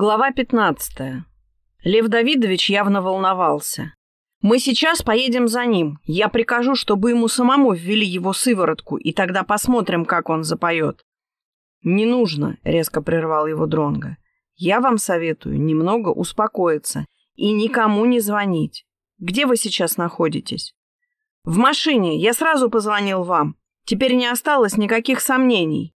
Глава 15. Лев Давидович явно волновался. «Мы сейчас поедем за ним. Я прикажу, чтобы ему самому ввели его сыворотку, и тогда посмотрим, как он запоет». «Не нужно», — резко прервал его Дронга. «Я вам советую немного успокоиться и никому не звонить. Где вы сейчас находитесь?» «В машине. Я сразу позвонил вам. Теперь не осталось никаких сомнений».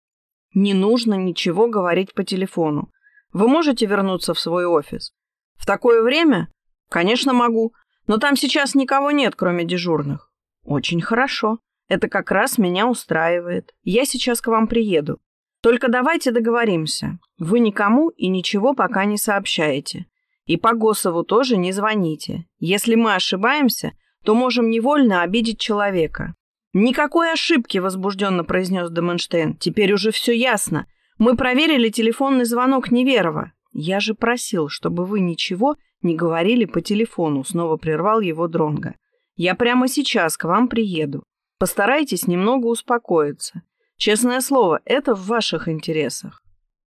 «Не нужно ничего говорить по телефону. Вы можете вернуться в свой офис? В такое время? Конечно, могу. Но там сейчас никого нет, кроме дежурных. Очень хорошо. Это как раз меня устраивает. Я сейчас к вам приеду. Только давайте договоримся. Вы никому и ничего пока не сообщаете. И по Госову тоже не звоните. Если мы ошибаемся, то можем невольно обидеть человека. «Никакой ошибки», — возбужденно произнес Деменштейн. «Теперь уже все ясно. Мы проверили телефонный звонок Неверова. Я же просил, чтобы вы ничего не говорили по телефону, снова прервал его Дронга. Я прямо сейчас к вам приеду. Постарайтесь немного успокоиться. Честное слово, это в ваших интересах.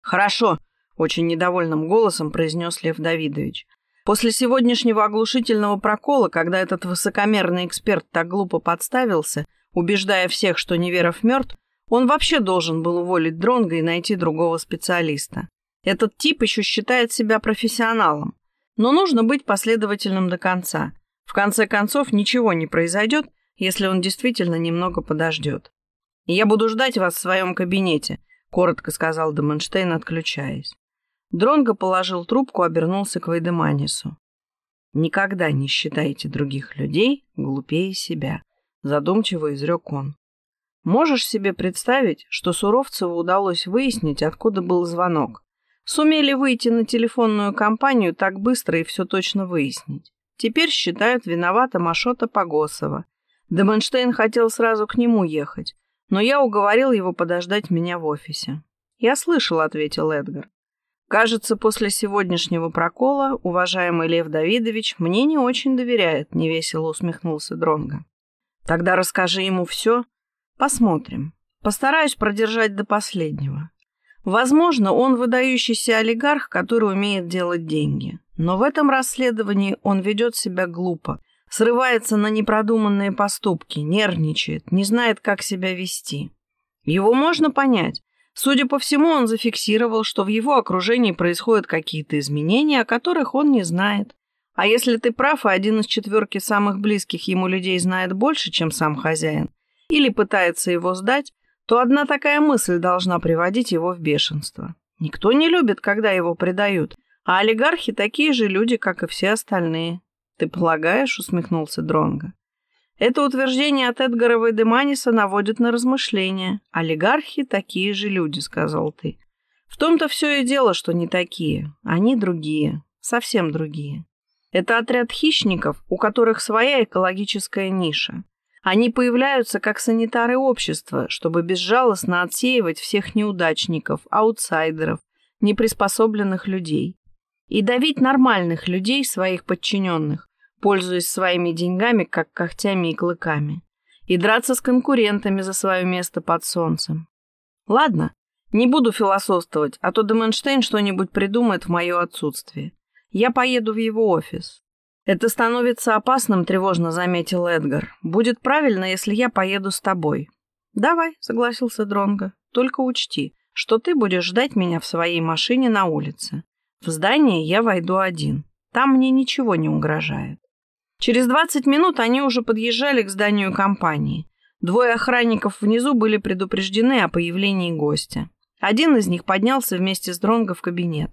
Хорошо, очень недовольным голосом произнес Лев Давидович. После сегодняшнего оглушительного прокола, когда этот высокомерный эксперт так глупо подставился, убеждая всех, что Неверов мертв, он вообще должен был уволить Дронга и найти другого специалиста. Этот тип еще считает себя профессионалом. Но нужно быть последовательным до конца. В конце концов, ничего не произойдет, если он действительно немного подождет. «Я буду ждать вас в своем кабинете», — коротко сказал Деменштейн, отключаясь. Дронго положил трубку, обернулся к Вайдеманису. «Никогда не считайте других людей глупее себя», — задумчиво изрек он. Можешь себе представить, что Суровцеву удалось выяснить, откуда был звонок? Сумели выйти на телефонную компанию так быстро и все точно выяснить. Теперь считают виноватым Ашота Погосова. Деменштейн хотел сразу к нему ехать, но я уговорил его подождать меня в офисе. «Я слышал», — ответил Эдгар. «Кажется, после сегодняшнего прокола уважаемый Лев Давидович мне не очень доверяет», — невесело усмехнулся Дронга. «Тогда расскажи ему все, Посмотрим. Постараюсь продержать до последнего. Возможно, он выдающийся олигарх, который умеет делать деньги. Но в этом расследовании он ведет себя глупо, срывается на непродуманные поступки, нервничает, не знает, как себя вести. Его можно понять. Судя по всему, он зафиксировал, что в его окружении происходят какие-то изменения, о которых он не знает. А если ты прав, и один из четверки самых близких ему людей знает больше, чем сам хозяин, или пытается его сдать, то одна такая мысль должна приводить его в бешенство. Никто не любит, когда его предают, а олигархи такие же люди, как и все остальные. Ты полагаешь, усмехнулся Дронга. Это утверждение от Эдгара Вейдеманиса наводит на размышления. Олигархи такие же люди, сказал ты. В том-то все и дело, что не такие. Они другие, совсем другие. Это отряд хищников, у которых своя экологическая ниша. Они появляются как санитары общества, чтобы безжалостно отсеивать всех неудачников, аутсайдеров, неприспособленных людей. И давить нормальных людей, своих подчиненных, пользуясь своими деньгами, как когтями и клыками. И драться с конкурентами за свое место под солнцем. Ладно, не буду философствовать, а то Деменштейн что-нибудь придумает в мое отсутствие. Я поеду в его офис. «Это становится опасным», — тревожно заметил Эдгар. «Будет правильно, если я поеду с тобой». «Давай», — согласился Дронго. «Только учти, что ты будешь ждать меня в своей машине на улице. В здание я войду один. Там мне ничего не угрожает». Через двадцать минут они уже подъезжали к зданию компании. Двое охранников внизу были предупреждены о появлении гостя. Один из них поднялся вместе с Дронго в кабинет.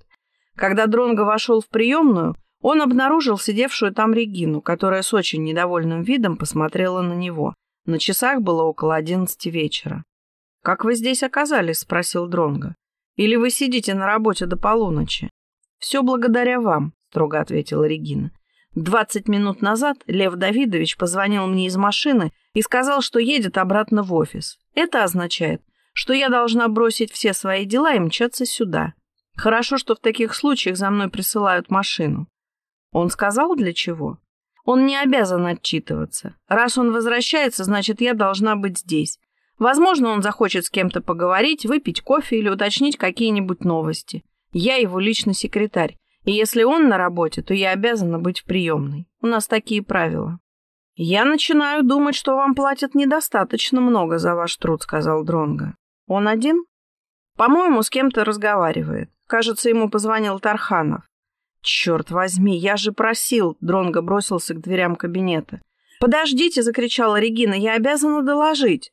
Когда Дронго вошел в приемную, он обнаружил сидевшую там Регину, которая с очень недовольным видом посмотрела на него. На часах было около одиннадцати вечера. «Как вы здесь оказались?» — спросил Дронго. «Или вы сидите на работе до полуночи?» «Все благодаря вам», — строго ответила Регина. «Двадцать минут назад Лев Давидович позвонил мне из машины и сказал, что едет обратно в офис. Это означает, что я должна бросить все свои дела и мчаться сюда. Хорошо, что в таких случаях за мной присылают машину. Он сказал, для чего? Он не обязан отчитываться. Раз он возвращается, значит, я должна быть здесь. Возможно, он захочет с кем-то поговорить, выпить кофе или уточнить какие-нибудь новости. Я его личный секретарь, и если он на работе, то я обязана быть в приемной. У нас такие правила. Я начинаю думать, что вам платят недостаточно много за ваш труд, сказал Дронга. Он один? По-моему, с кем-то разговаривает. Кажется, ему позвонил Тарханов. Черт возьми, я же просил, Дронга бросился к дверям кабинета. «Подождите!» — закричала Регина. «Я обязана доложить!»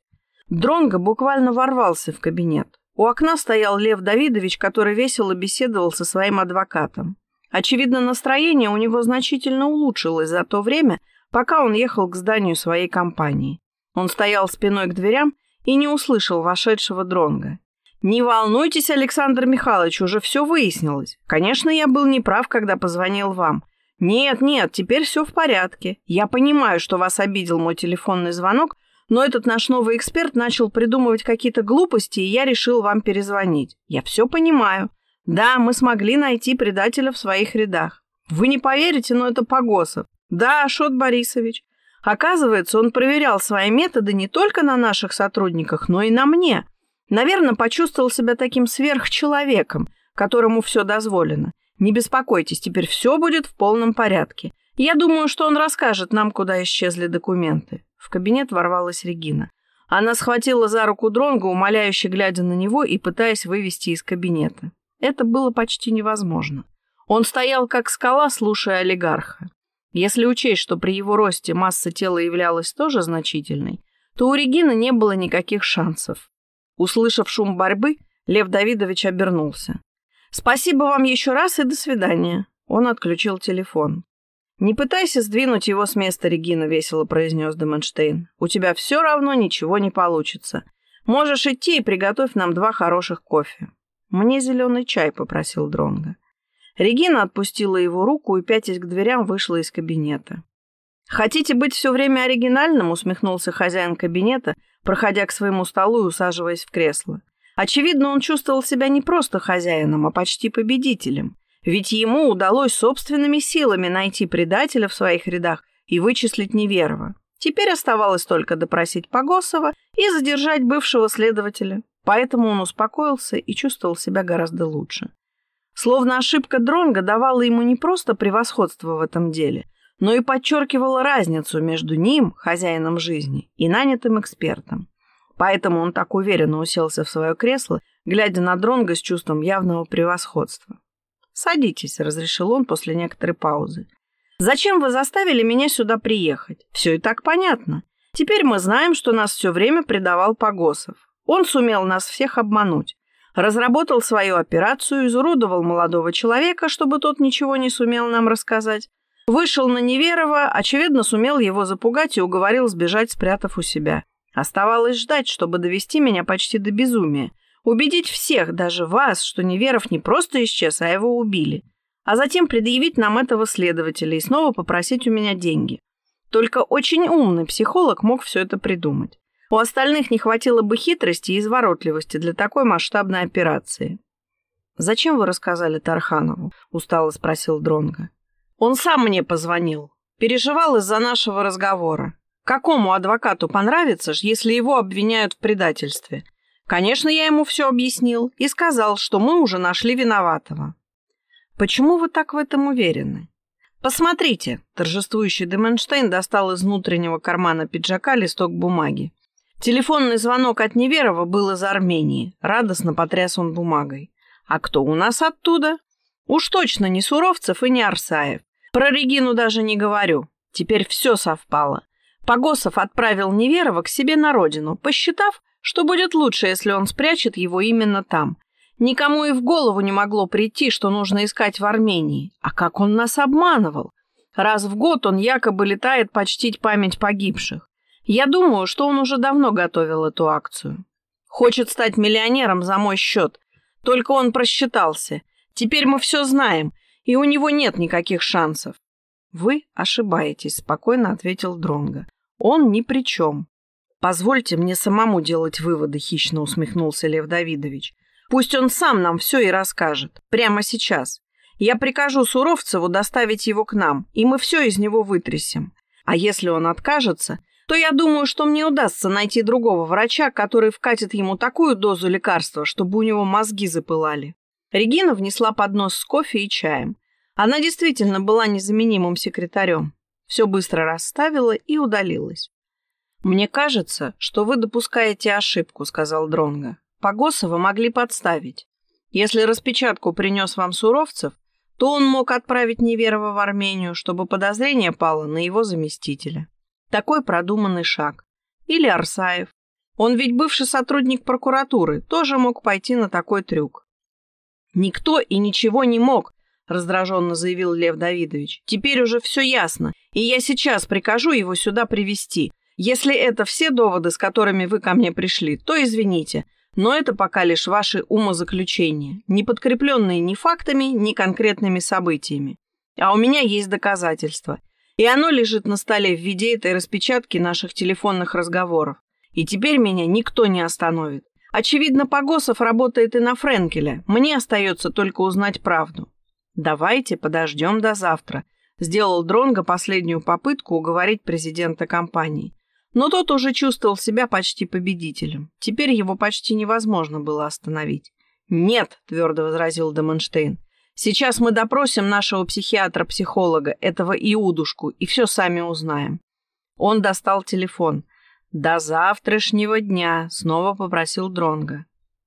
Дронго буквально ворвался в кабинет. У окна стоял Лев Давидович, который весело беседовал со своим адвокатом. Очевидно, настроение у него значительно улучшилось за то время, пока он ехал к зданию своей компании. Он стоял спиной к дверям и не услышал вошедшего Дронга. «Не волнуйтесь, Александр Михайлович, уже все выяснилось. Конечно, я был неправ, когда позвонил вам. «Нет, нет, теперь все в порядке. Я понимаю, что вас обидел мой телефонный звонок, но этот наш новый эксперт начал придумывать какие-то глупости, и я решил вам перезвонить. Я все понимаю. Да, мы смогли найти предателя в своих рядах. Вы не поверите, но это Погосов. Да, Ашот Борисович. Оказывается, он проверял свои методы не только на наших сотрудниках, но и на мне. Наверное, почувствовал себя таким сверхчеловеком, которому все дозволено. Не беспокойтесь, теперь все будет в полном порядке. Я думаю, что он расскажет нам, куда исчезли документы. В кабинет ворвалась Регина. Она схватила за руку Дронга, умоляюще глядя на него и пытаясь вывести из кабинета. Это было почти невозможно. Он стоял как скала, слушая олигарха. Если учесть, что при его росте масса тела являлась тоже значительной, то у Регины не было никаких шансов. Услышав шум борьбы, Лев Давидович обернулся. «Спасибо вам еще раз и до свидания». Он отключил телефон. «Не пытайся сдвинуть его с места, Регина», — весело произнес Деменштейн. «У тебя все равно ничего не получится. Можешь идти и приготовь нам два хороших кофе». «Мне зеленый чай», — попросил Дронга. Регина отпустила его руку и, пятясь к дверям, вышла из кабинета. «Хотите быть все время оригинальным?» — усмехнулся хозяин кабинета, проходя к своему столу и усаживаясь в кресло. Очевидно, он чувствовал себя не просто хозяином, а почти победителем. Ведь ему удалось собственными силами найти предателя в своих рядах и вычислить Неверова. Теперь оставалось только допросить Погосова и задержать бывшего следователя. Поэтому он успокоился и чувствовал себя гораздо лучше. Словно ошибка Дронга давала ему не просто превосходство в этом деле, но и подчеркивала разницу между ним, хозяином жизни, и нанятым экспертом. Поэтому он так уверенно уселся в свое кресло, глядя на Дронга с чувством явного превосходства. «Садитесь», — разрешил он после некоторой паузы. «Зачем вы заставили меня сюда приехать? Все и так понятно. Теперь мы знаем, что нас все время предавал Погосов. Он сумел нас всех обмануть. Разработал свою операцию, изуродовал молодого человека, чтобы тот ничего не сумел нам рассказать. Вышел на Неверова, очевидно, сумел его запугать и уговорил сбежать, спрятав у себя. Оставалось ждать, чтобы довести меня почти до безумия. Убедить всех, даже вас, что Неверов не просто исчез, а его убили. А затем предъявить нам этого следователя и снова попросить у меня деньги. Только очень умный психолог мог все это придумать. У остальных не хватило бы хитрости и изворотливости для такой масштабной операции. «Зачем вы рассказали Тарханову?» – устало спросил Дронга. «Он сам мне позвонил. Переживал из-за нашего разговора. Какому адвокату понравится, если его обвиняют в предательстве? Конечно, я ему все объяснил и сказал, что мы уже нашли виноватого. Почему вы так в этом уверены? Посмотрите, торжествующий Деменштейн достал из внутреннего кармана пиджака листок бумаги. Телефонный звонок от Неверова был из Армении. Радостно потряс он бумагой. А кто у нас оттуда? Уж точно не Суровцев и не Арсаев. Про Регину даже не говорю. Теперь все совпало. Погосов отправил Неверова к себе на родину, посчитав, что будет лучше, если он спрячет его именно там. Никому и в голову не могло прийти, что нужно искать в Армении. А как он нас обманывал? Раз в год он якобы летает почтить память погибших. Я думаю, что он уже давно готовил эту акцию. Хочет стать миллионером за мой счет. Только он просчитался. Теперь мы все знаем, и у него нет никаких шансов. «Вы ошибаетесь», — спокойно ответил Дронго. Он ни при чем. Позвольте мне самому делать выводы, хищно усмехнулся Лев Давидович. Пусть он сам нам все и расскажет. Прямо сейчас. Я прикажу Суровцеву доставить его к нам, и мы все из него вытрясем. А если он откажется, то я думаю, что мне удастся найти другого врача, который вкатит ему такую дозу лекарства, чтобы у него мозги запылали. Регина внесла поднос с кофе и чаем. Она действительно была незаменимым секретарем. Все быстро расставила и удалилась. «Мне кажется, что вы допускаете ошибку», — сказал Дронга. «Погосова могли подставить. Если распечатку принес вам Суровцев, то он мог отправить Неверова в Армению, чтобы подозрение пало на его заместителя. Такой продуманный шаг. Или Арсаев. Он ведь бывший сотрудник прокуратуры, тоже мог пойти на такой трюк. «Никто и ничего не мог», — раздраженно заявил Лев Давидович. «Теперь уже все ясно, и я сейчас прикажу его сюда привести. Если это все доводы, с которыми вы ко мне пришли, то извините, но это пока лишь ваши умозаключения, не подкрепленные ни фактами, ни конкретными событиями. А у меня есть доказательства. И оно лежит на столе в виде этой распечатки наших телефонных разговоров. И теперь меня никто не остановит. Очевидно, Погосов работает и на Френкеля. Мне остается только узнать правду. Давайте подождем до завтра. Сделал Дронго последнюю попытку уговорить президента компании. Но тот уже чувствовал себя почти победителем. Теперь его почти невозможно было остановить. «Нет», — твердо возразил Деменштейн, «сейчас мы допросим нашего психиатра-психолога, этого Иудушку, и все сами узнаем». Он достал телефон. «До завтрашнего дня», — снова попросил Дронга.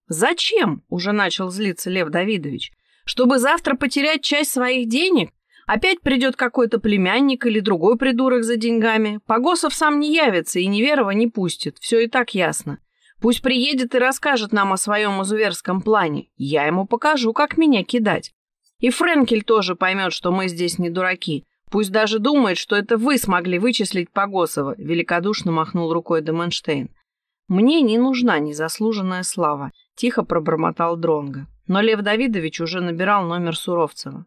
«Зачем?» — уже начал злиться Лев Давидович. «Чтобы завтра потерять часть своих денег? Опять придет какой-то племянник или другой придурок за деньгами. Погосов сам не явится и Неверова не пустит. Все и так ясно. Пусть приедет и расскажет нам о своем изуверском плане. Я ему покажу, как меня кидать. И Френкель тоже поймет, что мы здесь не дураки. Пусть даже думает, что это вы смогли вычислить Погосова, великодушно махнул рукой Деменштейн. Мне не нужна незаслуженная слава, тихо пробормотал Дронга. Но Лев Давидович уже набирал номер Суровцева.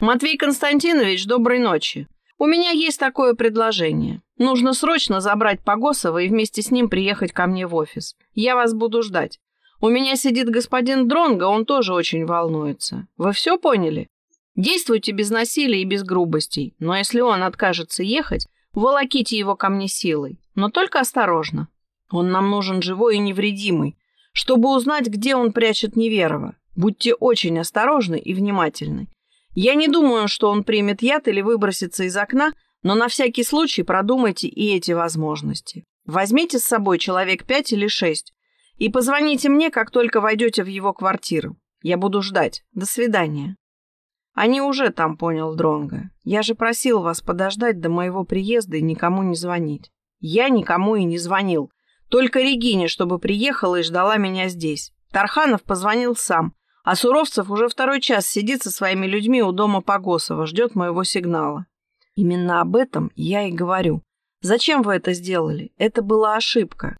«Матвей Константинович, доброй ночи. У меня есть такое предложение. Нужно срочно забрать Погосова и вместе с ним приехать ко мне в офис. Я вас буду ждать. У меня сидит господин Дронго, он тоже очень волнуется. Вы все поняли? Действуйте без насилия и без грубостей, но если он откажется ехать, волоките его ко мне силой. Но только осторожно. Он нам нужен живой и невредимый, чтобы узнать, где он прячет Неверова. Будьте очень осторожны и внимательны. Я не думаю, что он примет яд или выбросится из окна, но на всякий случай продумайте и эти возможности. Возьмите с собой человек пять или шесть и позвоните мне, как только войдете в его квартиру. Я буду ждать. До свидания. Они уже там, понял Дронга. Я же просил вас подождать до моего приезда и никому не звонить. Я никому и не звонил. Только Регине, чтобы приехала и ждала меня здесь. Тарханов позвонил сам. А Суровцев уже второй час сидит со своими людьми у дома Погосова, ждет моего сигнала. Именно об этом я и говорю. Зачем вы это сделали? Это была ошибка.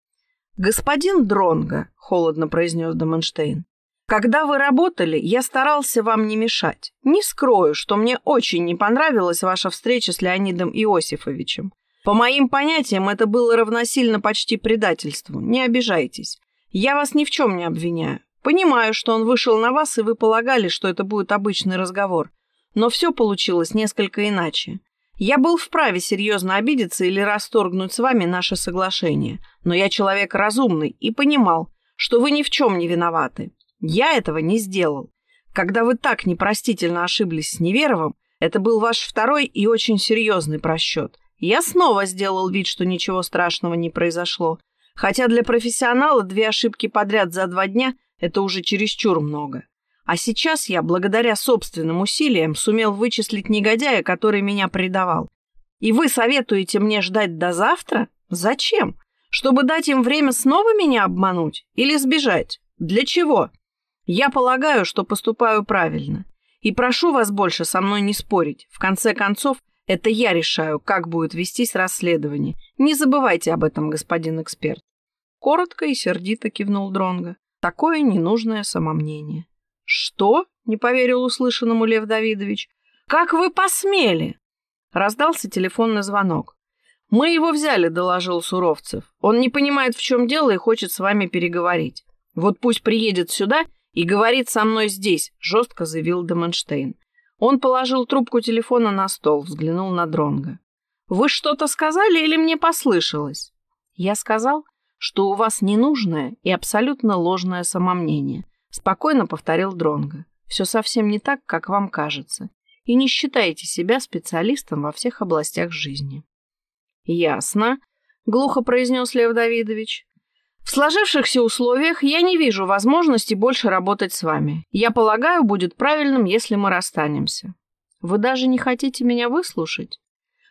Господин Дронга, холодно произнес Доменштейн, когда вы работали, я старался вам не мешать. Не скрою, что мне очень не понравилась ваша встреча с Леонидом Иосифовичем. По моим понятиям, это было равносильно почти предательству. Не обижайтесь. Я вас ни в чем не обвиняю. Понимаю, что он вышел на вас, и вы полагали, что это будет обычный разговор. Но все получилось несколько иначе. Я был вправе серьезно обидеться или расторгнуть с вами наше соглашение, но я человек разумный и понимал, что вы ни в чем не виноваты. Я этого не сделал. Когда вы так непростительно ошиблись с Неверовым, это был ваш второй и очень серьезный просчет. Я снова сделал вид, что ничего страшного не произошло. Хотя для профессионала две ошибки подряд за два дня это уже чересчур много. А сейчас я, благодаря собственным усилиям, сумел вычислить негодяя, который меня предавал. И вы советуете мне ждать до завтра? Зачем? Чтобы дать им время снова меня обмануть? Или сбежать? Для чего? Я полагаю, что поступаю правильно. И прошу вас больше со мной не спорить. В конце концов, это я решаю, как будет вестись расследование. Не забывайте об этом, господин эксперт. Коротко и сердито кивнул Дронга. Такое ненужное самомнение. «Что?» — не поверил услышанному Лев Давидович. «Как вы посмели?» Раздался телефонный звонок. «Мы его взяли», — доложил Суровцев. «Он не понимает, в чем дело, и хочет с вами переговорить. Вот пусть приедет сюда и говорит со мной здесь», — жестко заявил Деменштейн. Он положил трубку телефона на стол, взглянул на Дронга. «Вы что-то сказали или мне послышалось?» «Я сказал, что у вас ненужное и абсолютно ложное самомнение», — спокойно повторил Дронго. все совсем не так, как вам кажется, и не считаете себя специалистом во всех областях жизни. «Ясно», — глухо произнес Лев Давидович. «В сложившихся условиях я не вижу возможности больше работать с вами. Я полагаю, будет правильным, если мы расстанемся. Вы даже не хотите меня выслушать?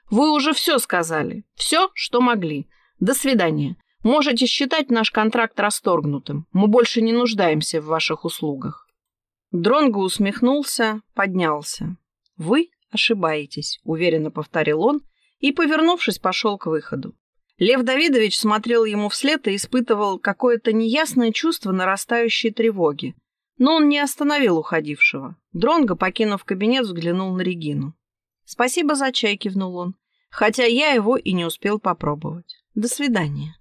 Вы уже все сказали, все, что могли. До свидания. Можете считать наш контракт расторгнутым. Мы больше не нуждаемся в ваших услугах». Дронго усмехнулся, поднялся. «Вы ошибаетесь», — уверенно повторил он и, повернувшись, пошел к выходу. Лев Давидович смотрел ему вслед и испытывал какое-то неясное чувство нарастающей тревоги. Но он не остановил уходившего. Дронго, покинув кабинет, взглянул на Регину. «Спасибо за чай», — кивнул он. «Хотя я его и не успел попробовать. До свидания».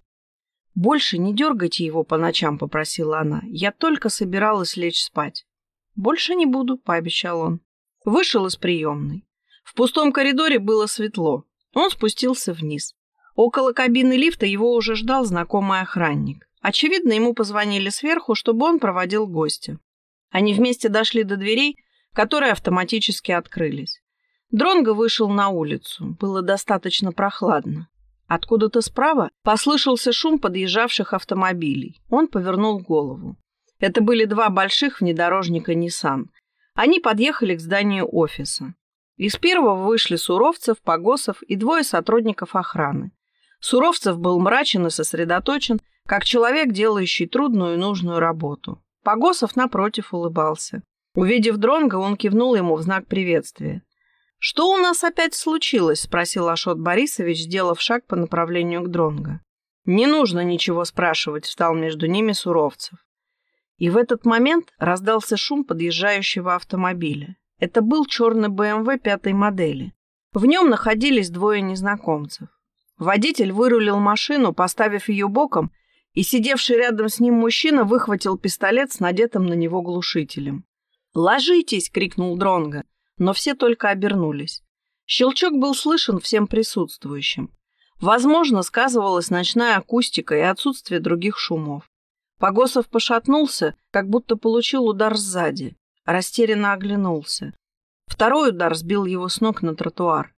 «Больше не дергайте его по ночам», — попросила она. «Я только собиралась лечь спать». «Больше не буду», — пообещал он. Вышел из приемной. В пустом коридоре было светло. Он спустился вниз. Около кабины лифта его уже ждал знакомый охранник. Очевидно, ему позвонили сверху, чтобы он проводил гостя. Они вместе дошли до дверей, которые автоматически открылись. Дронго вышел на улицу. Было достаточно прохладно. Откуда-то справа послышался шум подъезжавших автомобилей. Он повернул голову. Это были два больших внедорожника Nissan. Они подъехали к зданию офиса. Из первого вышли Суровцев, Погосов и двое сотрудников охраны. Суровцев был мрачен и сосредоточен, как человек, делающий трудную и нужную работу. Погосов, напротив, улыбался. Увидев Дронга, он кивнул ему в знак приветствия. «Что у нас опять случилось?» – спросил Ашот Борисович, сделав шаг по направлению к Дронга. «Не нужно ничего спрашивать», – встал между ними Суровцев. И в этот момент раздался шум подъезжающего автомобиля. Это был черный БМВ пятой модели. В нем находились двое незнакомцев. Водитель вырулил машину, поставив ее боком, и сидевший рядом с ним мужчина выхватил пистолет с надетым на него глушителем. «Ложитесь!» — крикнул Дронго, но все только обернулись. Щелчок был слышен всем присутствующим. Возможно, сказывалась ночная акустика и отсутствие других шумов. Погосов пошатнулся, как будто получил удар сзади. Растерянно оглянулся. Второй удар сбил его с ног на тротуар.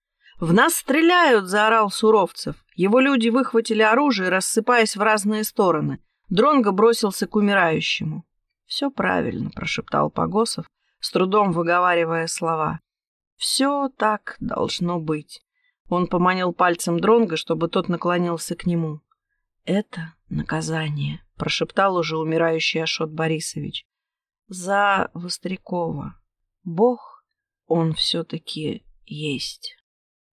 «В нас стреляют!» — заорал Суровцев. Его люди выхватили оружие, рассыпаясь в разные стороны. Дронго бросился к умирающему. «Все правильно», — прошептал Погосов, с трудом выговаривая слова. «Все так должно быть». Он поманил пальцем Дронга, чтобы тот наклонился к нему. «Это наказание», — прошептал уже умирающий Ашот Борисович. «За Вострякова. Бог, он все-таки есть».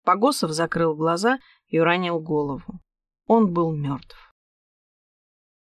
Погосов закрыл глаза и уронил голову. Он был мертв.